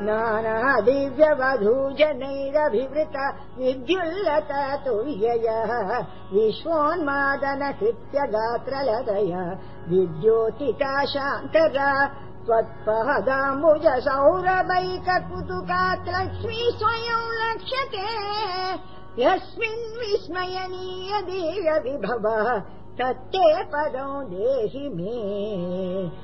नानादिव्यवधूजनैरभिवृत जनैरभिवृत विद्युल्लत तुर्ययः विश्वोन्मादनकृत्य गात्र लतय विद्योतिता शान्तरा त्वत्पहदाम्बुज सौरभैक कुतुकात् वैक स्वयम् लक्ष्यते। यस्मिन् विस्मयनीय देव विभवः तत्ते पदौ देहि मे।